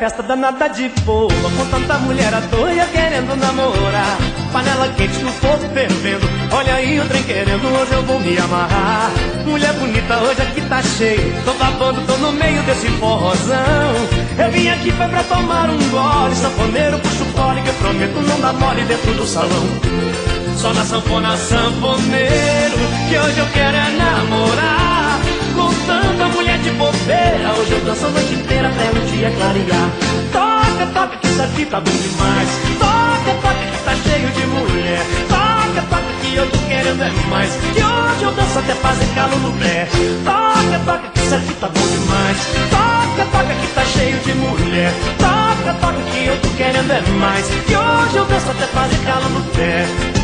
festa danada de boa Com tanta mulher à toa querendo namorar. Panela quente no fogo fervendo Olha aí o trem querendo, hoje eu vou me amarrar. Mulher bonita, hoje aqui tá cheio Tô babando, tô no meio desse forrozão. Eu vim aqui foi pra tomar um gole Sanfoneiro, puxo fole que eu prometo não dar mole dentro do salão. Só na sanfona, sanfoneiro Que hoje eu quero é namorar até clarear. Toca, toca que isso aqui tá bom demais Toca, toca que tá cheio de mulher. Toca, toca que eu tô querendo é mais. Que hoje eu danço até fazer calo no pé. Toca, toca que isso aqui tá bom demais Toca, toca que tá cheio de mulher. Toca, toca que eu tô querendo é mais. Que hoje eu danço até fazer calo no pé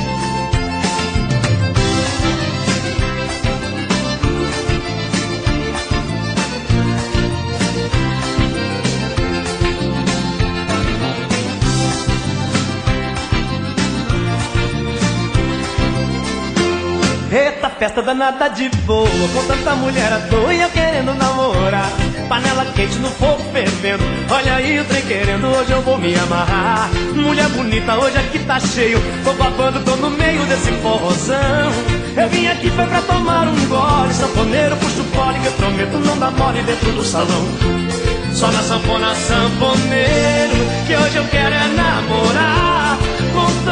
Eita, festa danada de boa Com tanta mulher à toa e eu querendo namorar. Panela quente no fogo fervendo Olha aí o trem querendo, hoje eu vou me amarrar. Mulher bonita, hoje aqui tá cheio Tô babando, tô no meio desse forrozão. Eu vim aqui foi pra tomar um gole Sanfoneiro, puxo fole que eu prometo não dar mole dentro do salão. Só na sanfona, sanfoneiro Que hoje eu quero é namorar. Com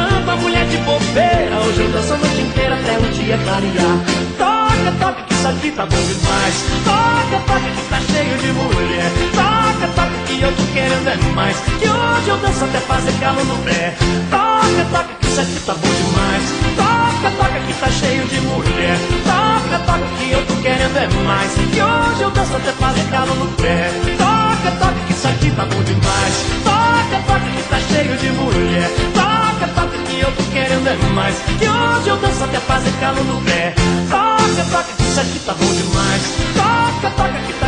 o dia clarear Toca, toca que isso aqui tá bom demais. Toca, toca que tá cheio de mulher. Toca, toca que eu tô querendo é mais Que hoje eu danço até fazer calo no pé Toca, toca que isso aqui tá bom demais. Toca, toca que tá cheio de mulher. Toca, toca que eu tô querendo é mais. Que hoje eu danço até fazer calo no pé Toca, toca que isso aqui tá bom demais. Toca, toca que tá cheio de mulher. Toca, toca que eu tô querendo é mais Que hoje eu danço fazer calo no pé. Toca, toca, que isso aqui tá bom demais. Toca, toca, que tá